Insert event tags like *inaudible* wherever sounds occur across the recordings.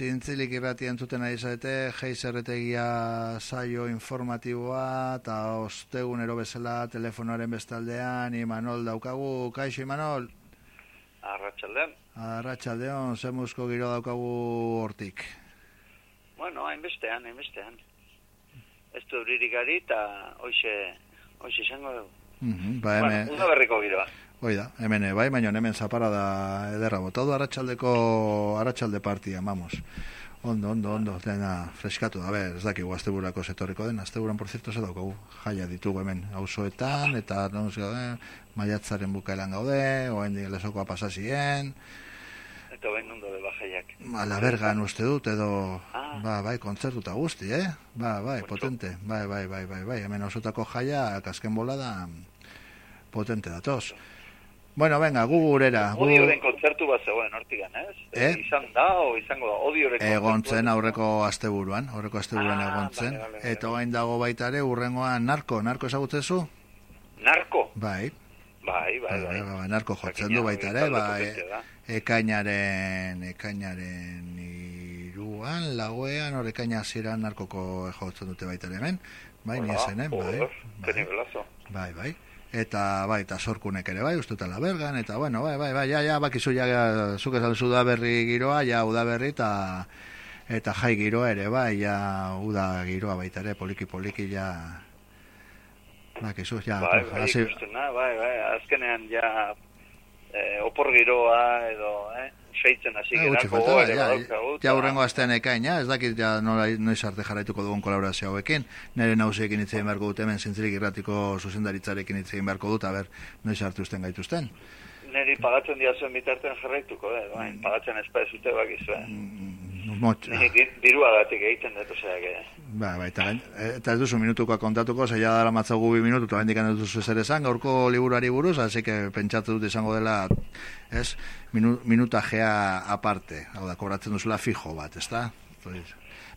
zintzilik irrati entzuten ari zaite, geizerretegia saio informatiboa, eta ostegunero bezala telefonoaren bestaldean, Imanol daukagu, kaixo Imanol? Arratxaldean. Arratxaldeon, zemuzko giro daukagu hortik. Bueno, hainbestean, hainbestean. Ez du euririk gari, eta hoxe, hoxe izango dugu. Mm -hmm, ba, bueno, una berriko giroa. Hoi da, hemen bai, baina hemen zapara da ederra bota du arratsaldeko arratsalde partia, vamos. Ondo, ondo, ondo, dena freskatu da, ber, ez dakigu asteburako setorriko den, asteburan, por cierto, ze daukagu jaia ditugu hemen auzoetan eta non gaude, maiatzaren bukaelan gaude, oen lesokoa pasazien. Eta bain ondo de bajaiak. Ala bergan uste dut, edo, ah. ba, bai, kontzertu eta guzti, eh? Ba, bai, potente, bai, bai, bai, bai, bai, hemen osotako jaia, kasken bolada, potente datoz. Bueno, venga, gu gurera. Odioren kontzertu bat zegoen hortigan, ez? Eh? Izan da, o izango da, odioren Egontzen aurreko asteburuan, aurreko asteburuan ah, egontzen. Vale, vale, Eta hain dago baita ere, urrengoan narko, narko ezagutzezu? Narko? Bai. Bai, bai, bai. bai, bai narko jotzen du baita ere, bai, ekainaren, ekainaren iruan, lagoean, hor ekaina ziren narkoko jotzen dute baita ere hemen. Bai, niesen, eh? bai, bai, bai, bai eta bai, eta sorkunek ere bai, uste la bergan, eta bueno, bai, bai, bai, ja, ja, bakizu, ja, zuk esan udaberri giroa, ja, udaberri, eta eta jai giroa ere, bai, ja, uda giroa baita ere, poliki, poliki, ja, bakizu, ja, bai, bai, hasi... bai, bai, azkenean, ja, eh, opor giroa, edo, eh, feitzen hasi eh, gara, ja, ja, urrengo astean ekain, ja, ez dakit, ja, nola, noiz arte jarraituko dugun kolaborazio hauekin, nire nausiekin hitz egin beharko dut, hemen zintzirik irratiko zuzendaritzarekin hitz egin beharko dut, aber, noiz arte usten gaituzten. Neri pagatzen diazuen bitartean jarraituko, eh, bain, pagatzen ezpa ez ute bakizu, eh. Mm, Motxa. Dirua gatik egiten dut, osea, que... Ba, ba, eta, eta ez duzu minutukoa kontatuko, zeia dara matzagu bi minutu, eta bendikan ez duzu zer esan, gaurko liburuari buruz, hasi que pentsatu dut izango dela, ez, minu, minutajea aparte, hau da, kobratzen duzula fijo bat, ez da?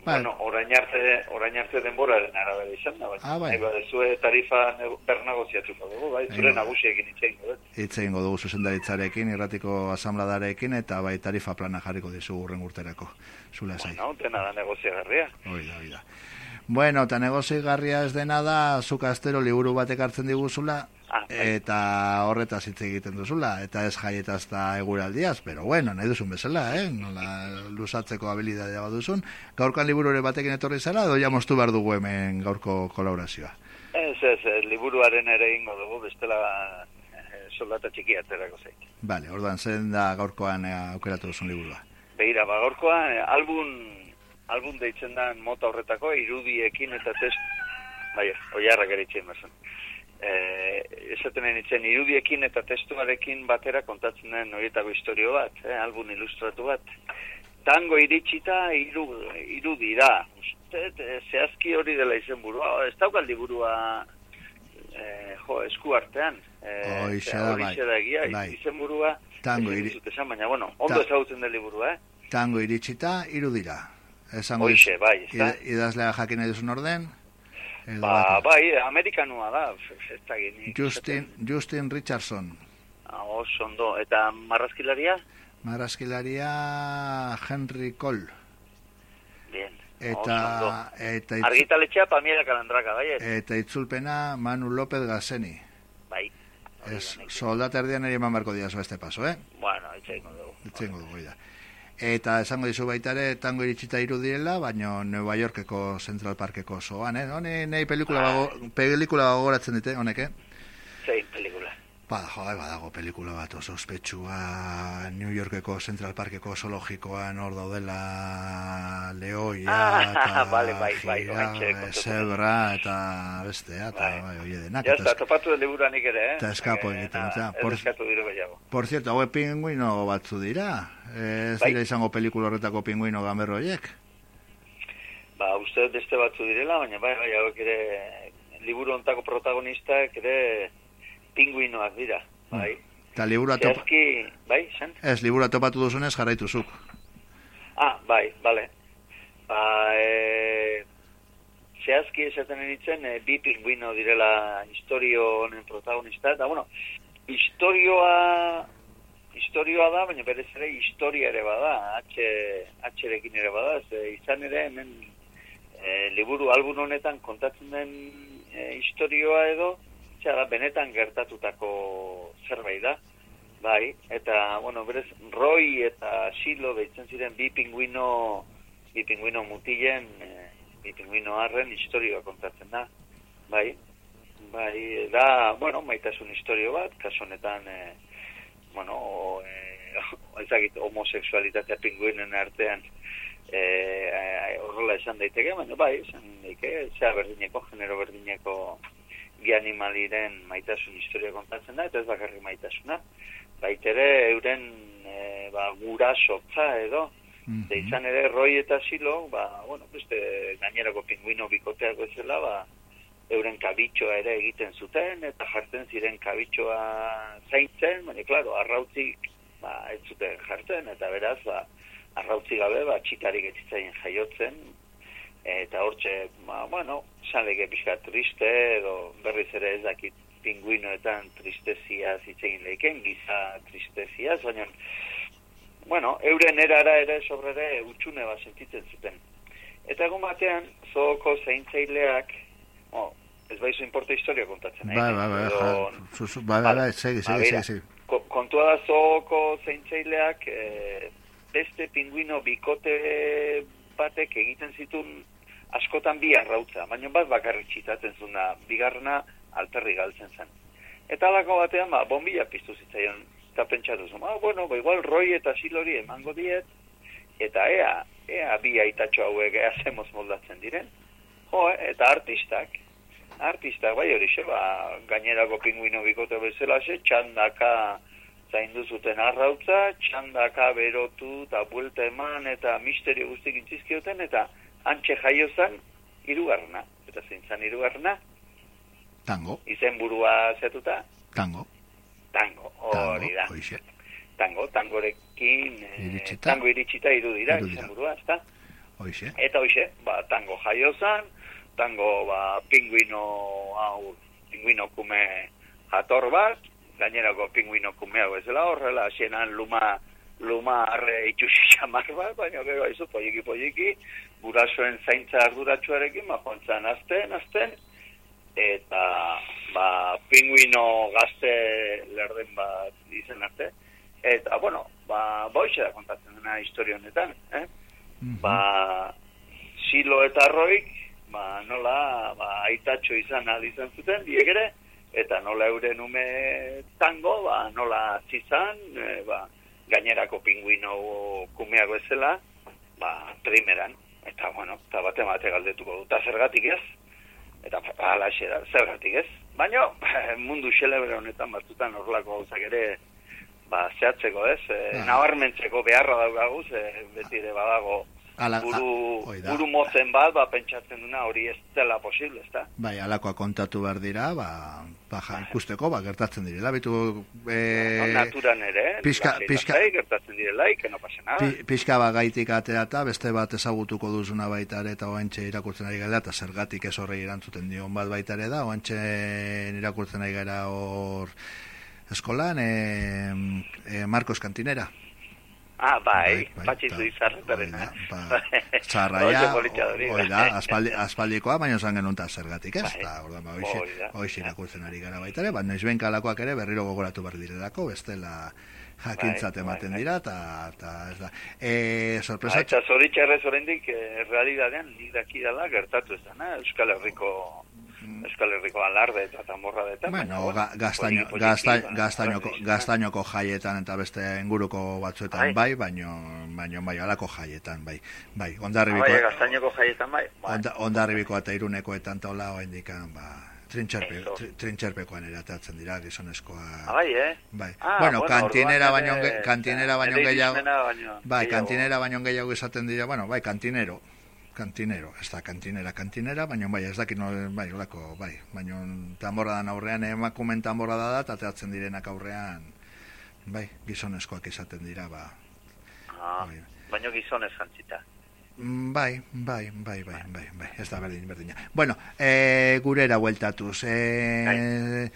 Bai. Bueno, orain arte, orain arte denboraren arabera izan da, ah, bai. Eba, zue tarifa bernagoziatuko dugu, bai, zure bai. nagusiekin itxein dugu. Itxein dugu zuzendaritzarekin, irratiko asambladarekin, eta bai tarifa plana jarriko dizu urren urterako. Zula zai. Bueno, tena da negoziagarria. Oida, oida. Bueno, eta negoziagarria ez dena da, zuka astero liburu batek hartzen diguzula, Ah, bai. eta horretaz hitz egiten duzula, eta ez jaietaz da eguraldiaz, pero bueno, nahi duzun bezala, eh? nola lusatzeko habilidadea baduzun. Gaurkan liburu ere batekin etorri zela, doia mostu behar dugu hemen gaurko kolaborazioa. Ez, ez, ez, liburuaren ere ingo dugu, bestela eh, soldata txikia aterako zait. Bale, orduan, zen da gaurkoan eh, aukeratu duzun liburua. Beira, ba, gaurkoan, eh, album, album deitzen da mota horretako, irudiekin eta test, bai, oiarrak ere itxein eh, esaten nintzen irudiekin eta testuarekin batera kontatzen den horietako historio bat, eh, album ilustratu bat. Tango iritsita iru, irudi da. Uste, eh, zehazki hori dela izen burua. Ez daukaldi burua eh, jo, esku artean. Eh, Oixe da, bai. Egia, bai. Izen burua. Tango iritsita. Baina, bueno, ondo Ta ezagutzen dela liburua, eh? Tango iritsita irudira. Oixe, bai. Idazlea jakin eduzun orden? Ba, bai, amerikanua da. Justin, Justin Richardson. Ah, oso ondo. Eta marrazkilaria? Marrazkilaria Henry Cole. Bien. Eta, eta itz... Argitaletxea pamiera kalandraka, bai? Eta itzulpena Manu López Gazeni. Bai. Es, soldata erdian eri eman barko diazo este paso, eh? Bueno, itxengo dugu. Itxengo dugu, da. Eta esango dizu baita ere tango iritsita iru direla, baina Nueva Yorkeko Central Parkeko zoan, eh? Hone, nahi pelikula, ah. bago, pelikula bagoratzen dite, honek, eh? Zein pelikula. Bada, jo, badago pelikula bat oso ospetsua New Yorkeko Central Parkeko zoologikoan hor daudela leoia ah, *laughs* eta vale, bai, bai, zebra eta beste eta bai, bai oie denak ya está, topatu de libura nik ere eh? eta eskapo eh, egiten eta por, por cierto, hau pinguino batzu dira ez bai. dira izango pelikula horretako pinguino gamerroiek ba, uste beste batzu direla baina bai, bai, hau ere liburu ontako protagonistak ere pinguinoak dira, mm. bai. Eta libura topa... Bai, zen? Ez, libura topatu duzunez jarraitu zuk. Ah, bai, bale. Ba, e, zehazki esaten nintzen, e, bi pinguino direla historio honen protagonista, eta bueno, historioa historioa da, baina berez ere historia ere bada, atxe, atxerekin ere bada, ze izan ere hemen e, liburu albun honetan kontatzen den e, historioa edo, txara, benetan gertatutako zerbait da, bai, eta, bueno, berez, Roy eta Silo behitzen ziren bi pinguino, bi pinguino mutilen, e, bi pinguino harren historioa kontatzen da, bai, bai, da, bueno, maitasun historio bat, kaso honetan, e, bueno, eh, *laughs* ezagit, homoseksualitatea pinguinen artean eh, horrela esan daiteke, baina bai, esan daiteke, zea berdineko, genero berdineko animaliren maitasun historia kontatzen da, eta ez bakarri maitasuna. Baitere, euren e, ba, gurasotza edo, mm -hmm. izan ere, roi eta silo, ba, bueno, beste gainerako pinguino bikoteak bezala, ba, euren kabitxoa ere egiten zuten, eta jartzen ziren kabitxoa zaintzen, baina, klaro, arrautzik ba, ez zuten jartzen, eta beraz, ba, arrautzik gabe, ba, txikarik etzitzaien jaiotzen, eta hortxe, ba, bueno, salege pixka triste, edo berriz ere ez dakit pinguinoetan tristezia zitzegin leiken, giza tristezia, baina, bueno, euren erara ere sobrere utxune bat sentitzen zuten. Eta egun batean, zoko zeintzaileak, oh, ez bai zu importa historia kontatzen. Bai, bai, bai, bai, bai, bai, segi, segi, segi, segi. Kontua da zoko zeintzaileak, eh, beste pinguino bikote batek egiten zitun askotan bi arrautza, baina bat bakarrik txitatzen zuna, bigarrena alterri galtzen zen. Eta alako batean, ba, bombilla piztu zitzaion, eta pentsatu zuen, ah, bueno, ba, igual roi eta silori emango diet, eta ea, ea bi aitatxo hauek ea zemoz moldatzen diren. Jo, eta artistak, artista bai hori ba, gainerako pinguino bikote bezala xe, txandaka zaindu zuten arrautza, txandaka berotu eta buelta eman eta misterio guztik intzizkioten eta antxe jaio zan irugarna. Eta zein zan irugarna? Tango. Izen burua zetuta? Tango. Tango, hori da. Tango, tangorekin, eh, tango iritsita irudira, izen burua, ez da? Hoixe. Eta hoixe, ba, tango jaio zan, tango ba, pinguino hau, pinguino kume jator bat, gainerako pinguino kume hau ez dela horrela, xenan luma, luma arre itxusi *laughs* xamar bat, baina gero haizu, poiki poiki, gurasoen zaintza arduratxuarekin, ma ba, jontzan azten, azten, eta ba, pinguino gazte lerden bat izen arte, eta bueno, ba, boixe da kontatzen dena historio honetan, eh? Mm -hmm. ba, silo eta roik, ba, nola ba, aitatxo izan ahal izan zuten, diek ere, eta nola euren ume tango, ba, nola zizan, e, ba, gainerako pinguino kumeago ezela, ba, primeran, eta, bueno, eta bate mate galdetuko dut, zergatik ez, eta ala da, zergatik ez, baina *laughs* mundu xelebre honetan batzutan horlako gauzak ere, ba, zehatzeko ez, e, nabarmentzeko beharra daugaguz, e, beti ere badago, Ala, buru, a, buru mozen bat, ba, pentsatzen duna hori ez dela posible, ez da? Bai, alakoa kontatu behar dira, ba, ba, ikusteko, ba, gertatzen direla, bitu... E, no, naturan ere, pixka, pixka, gertatzen direla, que no pasa nada. Pixka ba, gaitik atea eta beste bat ezagutuko duzuna baita ere, eta oantxe irakurtzen ari gara, eta zergatik ez horrei erantzuten dion bat baita ere da, oantxe irakurtzen ari gara hor eskolan, e, e, Marcos Cantinera. Ah, bai, bai, bai patxizu izarretarena. Ba, Txarraia, oi da, aspaldi, aspaldikoa, baina zan genuen zergatik, ez? Bai, ordan, ba, oixe, irakurtzen ari gara baita ere, ba, noiz benkalakoak ere berriro gogoratu behar direlako, bestela jakintzat ematen dira, eta ta, ez da. E, sorpresa... Ba, eta zoritxarrez horrendik, eh, realidadean, nik daki dela gertatu ez da, Euskal Herriko Euskal Herriko alarde eta tamborra eta bueno, ga, gastaino, gastainoko, gastainoko jaietan eta beste inguruko batzuetan bai, baino, baino bai, alako jaietan bai, bai, ondarribiko bai, gastainoko jaietan bai, bai. ondarribiko eta irunekoetan taula hoa indikan, ba, trintxerpe, trintxerpekoan eratatzen dira gizonezkoa. Ah, bai, eh? Bai. Ah, bueno, bueno, kantinera baino, kantinera baino gehiago, bai, kantinera baino gehiago izaten dira, bueno, bai, kantinero, kantinero, ez da kantinera, kantinera, baina bai, ez dakit, no, bai, olako, bai, baina tamborra aurrean, emakumen tamborra da, eta teatzen direnak aurrean, bai, gizonezkoak izaten dira, ba. Ah, bai. baina gizonez jantzita. Mm, bai, bai, bai, bai, bai, bai, ez da berdin, berdina. Bueno, e, gurera hueltatuz, e,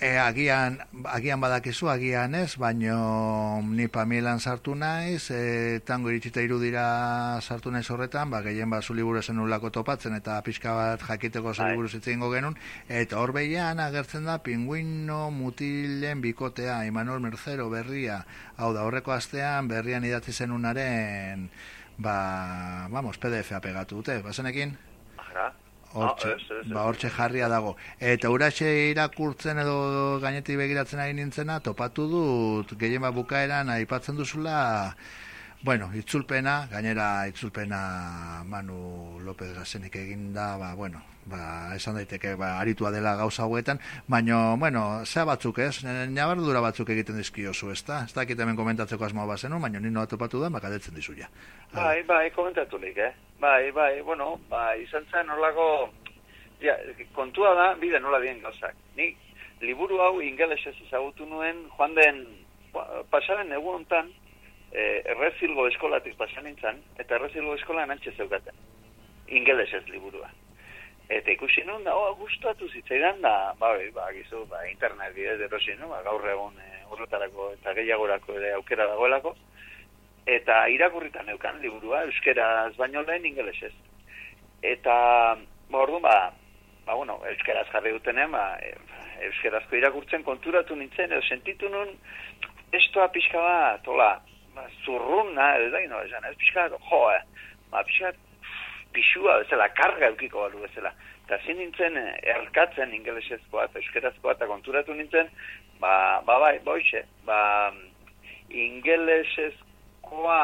E, agian, agian badakizu, agian ez, baino ni pamielan sartu naiz, e, tango iritsita irudira sartu naiz horretan, ba, gehien bat liburu zen ulako topatzen, eta pixka bat jakiteko zu bai. zitzen genuen, eta hor behian agertzen da, pinguino mutilen bikotea, Imanol Mercero berria, hau da, horreko astean, berrian idatzi zenunaren, ba, vamos, PDF-a pegatu dute, bazenekin? Hortxe, ah, ba, hortxe jarria dago. Eta uraxe irakurtzen edo gainetik begiratzen ari nintzena, topatu dut gehien bukaeran aipatzen duzula, bueno, itzulpena, gainera itzulpena Manu López Gazenik eginda, ba, bueno, ba, esan daiteke ba, aritua dela gauza hauetan, baina, bueno, zea batzuk ez, nabardura batzuk egiten dizkiozu, ez da? Ez da hemen komentatzeko asmoa bazenu, baina nino atopatu da, bakadetzen dizu ja. Bai, bai, komentatu nik, eh? Bai, bai, bueno, ba, izan zen nolako, ja, kontua da, bide nola dien gauzak. Ni, liburu hau ingelesez ezagutu nuen, joan den, pasaren egun ontan, eh, errezilgo eskolatik pasan nintzen, eta errezilgo eskola nantxe zeugaten. Ingelesez liburua. Eta ikusi nun, da, oh, gustatu zitzaidan, da, ba, ba, gizu, ba, internet bidez erosi, no? ba, gaur egun e, horretarako eta gehiagorako ere aukera dagoelako. Eta irakurritan neukan liburua, euskeraz baino lehen ingelesez. Eta, ba, orduan, ba, ba, bueno, euskeraz jarri dutenean, ba, e, euskerazko irakurtzen konturatu nintzen, edo sentitu nun, estoa pixka bat, tola, ba, zurruna, edo da, no, esan, ez pixka bat, jo, eh, ba, pixka bat, pixua bezala, karga eukiko balu bezala. Eta zin nintzen eh, erkatzen ingelesezkoa euskerazkoa eta konturatu nintzen, ba, ba bai, boixe, ba, ingelesezkoa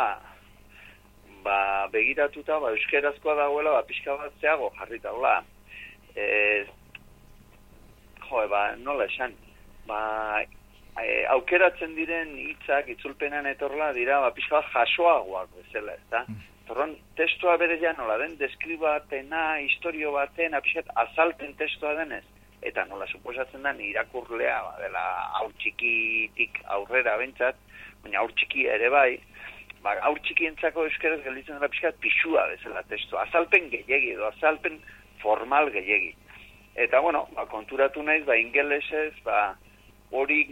ba, begiratuta, ba, euskerazkoa dagoela, ba, pixka bat zeago jarrita, hola. E, jo, ba, nola esan, ba, e, aukeratzen diren hitzak itzulpenan etorla dira, ba, pixka bat jasoagoak bezala, ez da? Mm. Torron, testua bere ja nola den, deskribatena, historio baten, apixet, azalten testua denez. Eta nola suposatzen da, irakurlea, ba, dela, aur txikitik aurrera bentsat, baina aur txiki ere bai, ba, aur txiki entzako euskeraz gelditzen dela pixkat pixua bezala testua. Azalpen gehiagi edo, azalpen formal gehiagi. Eta, bueno, ba, konturatu naiz, ba, ingelesez, ba, hori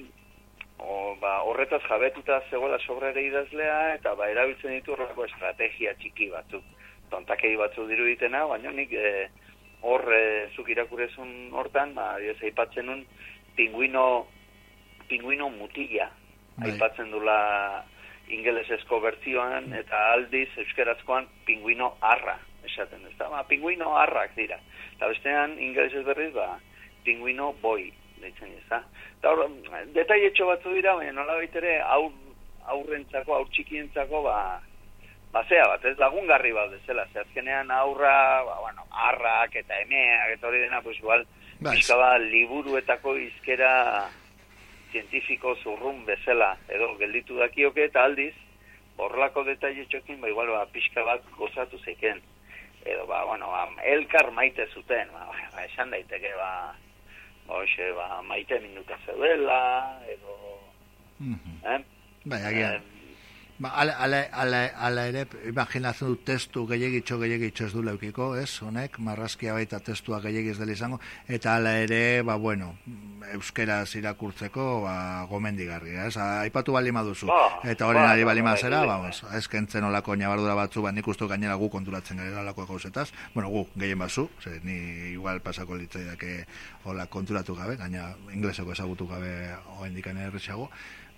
o, ba, horretaz jabetuta zegoela sobrare idazlea, eta ba, erabiltzen ditu horreko estrategia txiki batzuk. Tontakei batzu diru ditena, baina nik e, hor e, zuk irakurezun hortan, ba, ez aipatzen nun, pinguino, pinguino mutila, bai. aipatzen dula ingelesezko bertzioan, eta aldiz euskerazkoan pinguino arra, esaten ez da, ba, pinguino arrak dira. Eta bestean, ingelesez berriz, ba, pinguino boi, deitzen ez da. Eta hor, detaietxo batzu dira, baina nola baitere aur, aurrentzako, aur txikientzako, ba, basea bat, ez lagungarri bat bezala, ze azkenean aurra, ba, bueno, arrak eta emeak eta hori dena, pues igual, bizkaba liburuetako izkera zientifiko zurrun bezala, edo gelditu dakioke eta aldiz, horrelako detaietxokin, ba, igual, ba, pixka bat gozatu zeiken. Edo, ba, bueno, ba, elkar maite zuten, ba, ba, esan daiteke, ba, hoxe, ba, maite minuta zeudela, edo... Mm -hmm. eh? Bai, agian. Eh, ba, ala, ala, ala, ala ere, imaginatzen du testu gehiagitxo gehiagitxo ez du leukiko, ez, honek, marrazkia baita testua gehiagiz dela izango, eta ala ere, ba, bueno, euskeraz irakurtzeko, ba, gomendigarria, ez, aipatu bali maduzu, ba, eta horren ba, ari bali mazera, ba, ba, ez kentzen olako nabardura batzu, ba, nik ustu gainera gu konturatzen gara olako gauzetaz, bueno, gu, gehien bazu, ze, ni igual pasako litzaidak hola konturatu gabe, gaina ingleseko ezagutu gabe hoen dikane erretxago,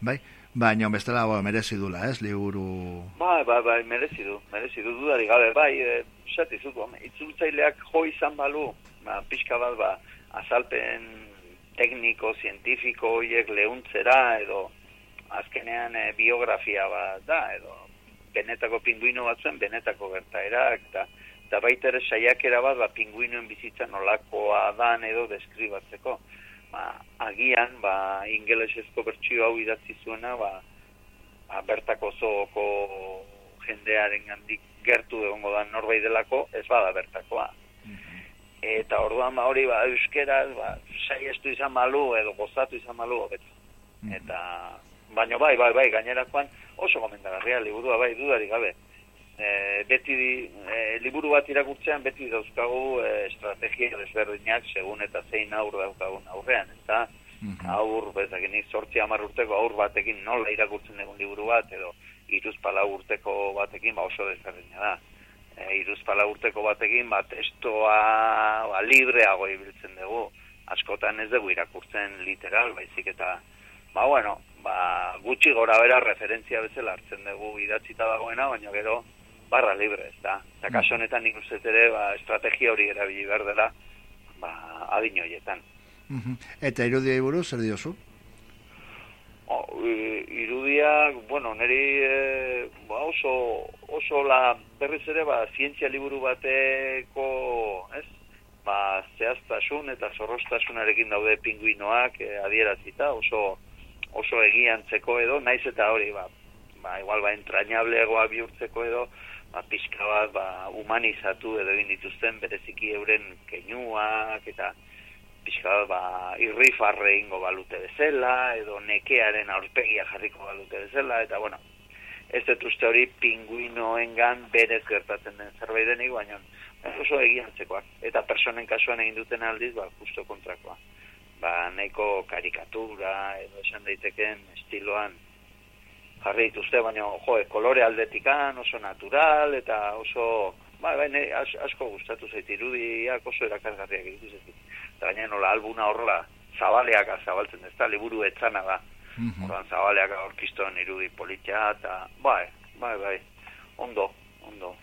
bai, Baina, bestela, ba, merezi dula, ez, liburu... Bai, bai, bai, merezi du, merezi du, dudari gabe, bai, e, sati zuko, itzultzaileak jo izan balu, ba, pixka bat, ba, azalpen tekniko, zientifiko, hiek lehuntzera, edo azkenean e, biografia bat da, edo benetako pinguino batzuen, benetako gertaerak, eta, eta baita ere saiakera bat, ba, pinguinoen bizitza nolakoa dan edo deskribatzeko ba, agian ba, ingelesezko bertsio hau idatzi zuena ba, ba, bertako zoko jendearen gandik gertu egongo da norbait delako ez bada bertakoa. Mhm. eta orduan ba, hori ba, euskeraz ba, saiestu izan malu edo gozatu izan malu mm eta baino bai, bai, bai, gainerakoan oso gomendagarria liburua bai, dudari gabe e, beti e, liburu bat irakurtzean beti dauzkagu e, estrategia desberdinak segun eta zein aur daukagun aurrean eta -hmm. Aur, bezakin, nik sortzi amar urteko aur batekin nola irakurtzen egun liburu bat, edo iruzpala urteko batekin, ba oso desberdina da. E, iruzpala urteko batekin, ba testoa ba, libreago ibiltzen dugu. Askotan ez dugu irakurtzen literal, baizik eta, ba bueno, ba, gutxi gora bera referentzia bezala hartzen dugu idatzita dagoena, baina gero barra libre, ez da. Eta mm. kaso honetan nik uste ere, ba, estrategia hori erabili behar dela, ba, adin horietan. Eta irudia iburu, zer diozu? O, irudia, bueno, niri e, ba, oso, oso la berriz ere, ba, zientzia liburu bateko, ez? Ba, zehaztasun eta zorrostasunarekin daude pinguinoak e, adierazita, oso, oso egiantzeko edo, naiz eta hori, ba, ba, igual, ba, entrañableagoa bihurtzeko edo, ba, pixka bat, ba, humanizatu edo egin dituzten, bereziki euren keinuak, eta pixka bat, ba, irri farre ingo balute bezala, edo nekearen aurpegia jarriko balute bezala, eta, bueno, ez dut uste hori pinguinoengan berez gertatzen den zerbait denik, baina oso egiantzekoak. Eta personen kasuan egin duten aldiz, ba, justo kontrakoa. Ba, neko karikatura, edo esan daiteken estiloan, jarri dituzte, baina jo, kolore aldetikan oso natural eta oso ba, baina asko gustatu zait irudiak oso erakargarriak egitu zait. Eta baina nola albuna horrela zabaleak zabaltzen ez da, liburu etzana da. Mm -hmm. zabaleak aurkiston irudi politia eta bai, bai, bai, ondo, ondo.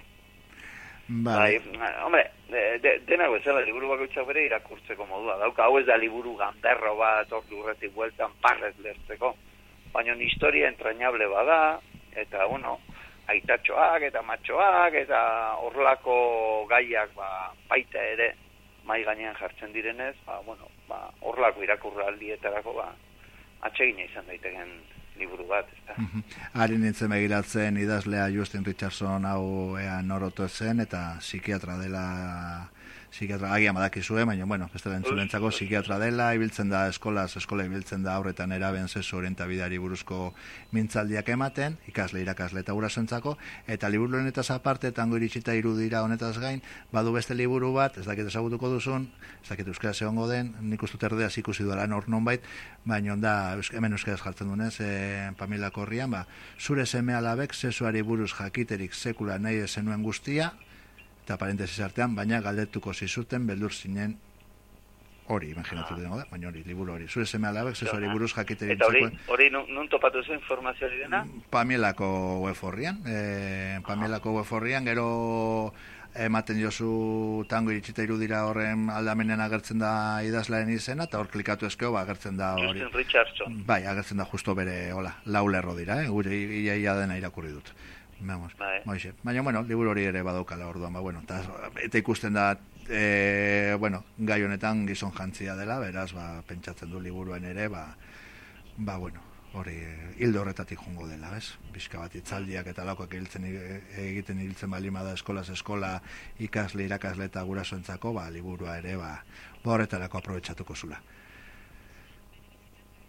Bai, bai hombre, de, de, dena bezala liburu bakoitzak bere irakurtzeko modua. Dauka, hau ez da liburu ganderro bat, ordu urretik bueltan parrez lertzeko baina historia entrañable bada, eta, bueno, aitatxoak eta matxoak eta horrelako gaiak ba, baita ere mai gainean jartzen direnez, ba, bueno, ba, horrelako irakurra aldietarako ba, atsegina izan daiteken liburu bat, ezta. Ari nintzen begiratzen idazlea Justin Richardson hau ea norotu zen eta psikiatra dela psikiatra agian badakizue, baina, bueno, beste lentzulentzako psikiatra dela, ibiltzen da eskolaz, eskola ibiltzen da aurretan eraben zezu orientabidari buruzko mintzaldiak ematen, ikasle irakasle eta gurasoentzako, eta liburu honetaz aparte, tango iritsita irudira honetaz gain, badu beste liburu bat, ez dakit ezagutuko duzun, ez dakit euskara zehongo den, nik uste terdea ikusi duela nor nonbait, baina da, hemen euskaraz jartzen dunez, e, Pamela Korrian, ba, zure seme alabek, zezuari buruz jakiterik sekula nahi zenuen guztia, eta parentesis artean, baina galdetuko zizuten beldur zinen hori, imaginatu ah. da, baina hori, liburu hori. Zure seme alabek, zezu hori buruz jakite Eta hori, hori nun topatu zen informazio hori dena? Pamielako web horrian. E, Pamielako web horrian, gero ematen jozu tango iritsita irudira horren aldamenen agertzen da idazlaren izena, eta hor klikatu ezkeo, ba, agertzen da hori. Richardson. Bai, agertzen da justo bere, hola, laulerro dira, eh? gure ia, ia dena irakurri dut. Vamos. Bai. Baina, bueno, liburu hori ere badaukala orduan, ba, bueno, ta, eta ikusten da, e, bueno, gai honetan gizon jantzia dela, beraz, ba, pentsatzen du liburuen ere, ba, ba bueno, hori hildo horretatik jongo dela, bez? Bizka bat itzaldiak eta lakoak egiten, egiten hiltzen balima da eskolaz eskola ikasle, irakasle eta gurasoentzako, ba, liburua ere, ba, ba horretarako aprobetsatuko zula.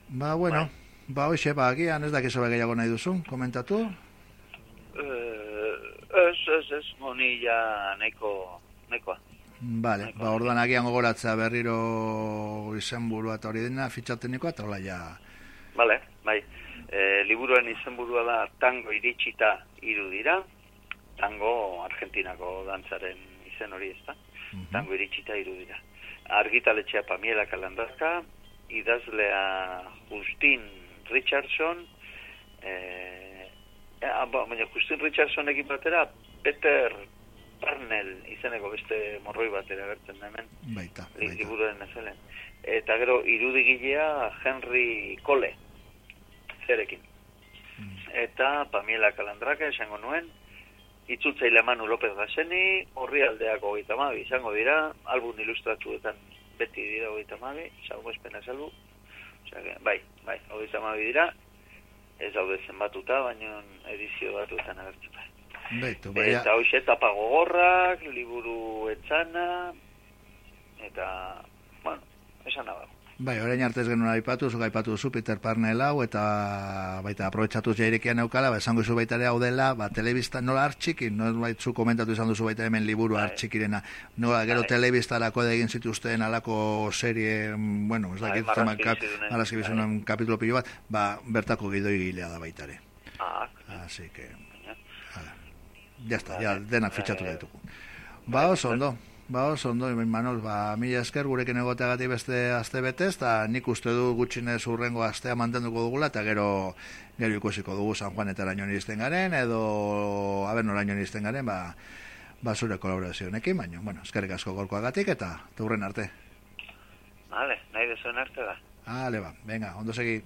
Ba, bueno, bai. ba, hoxe, ba, agian ez dakizu gehiago nahi duzun, komentatu? Eh, ez, ez, ez, moni ja neko, nekoa. Vale, ba, orduan agian gogoratzea berriro izenburua eta hori dena fitxatenikoa, eta hola ja... Vale, bai, e, liburuen izenburua da tango iritsita iru dira, tango argentinako dantzaren izen hori ez da, mhm. tango iritsita iru dira. Argitaletxea Pamiela Kalandarka, idazlea Justin Richardson, eh, Ja, ba, baina Justin Richardsonekin batera, Peter Parnell izeneko beste morroi batera gertzen da hemen. Baita, baita. Eta gero, irudigilea Henry Cole, zerekin. Mm. Eta Pamiela Kalandraka esango nuen, itzultzaile Manu López Gaseni, horri aldeako mabi, izango dira, albun ilustratuetan beti dira gaita mabi, salgo espena salbu, bai, bai, gaita mabi dira, ez daude zenbatuta, baina edizio batuetan agertuta. Beitu, bai. Eta hoxe etapa liburu etzana, eta, bueno, esan nago. Bai, orain artez genuen aipatu, zuka aipatu zu Peter Parnell hau, eta baita aprobetsatu jairekian eukala, ba, esango izu baita ere hau dela, ba, telebista nola hartxiki, no baitzu komentatu izan duzu baita hemen liburu bai. hartxikirena, nola gero bai. telebistarako egin zituzten alako serie, bueno, ez da, marazki bizunen kapitulo pilo bat, ba, bertako gidoi gilea da baita ere. Ah, Así que, ya está, ya denak fitxatu ditugu. Ba, oso, ondo. Ba, oso ondo, Manol, ba, mila esker gurekin egoteagatik beste aste betez, eta nik uste du gutxinez urrengo astea mantenduko dugula, eta gero gero ikusiko dugu San Juan eta araño nizten garen, edo aber noraino nizten garen, ba, ba zure kolaborazionekin, baina, bueno, eskerrik asko gorkoagatik, eta turren arte. Vale, nahi dezuen arte da. Vale, ba, venga, ondo segi.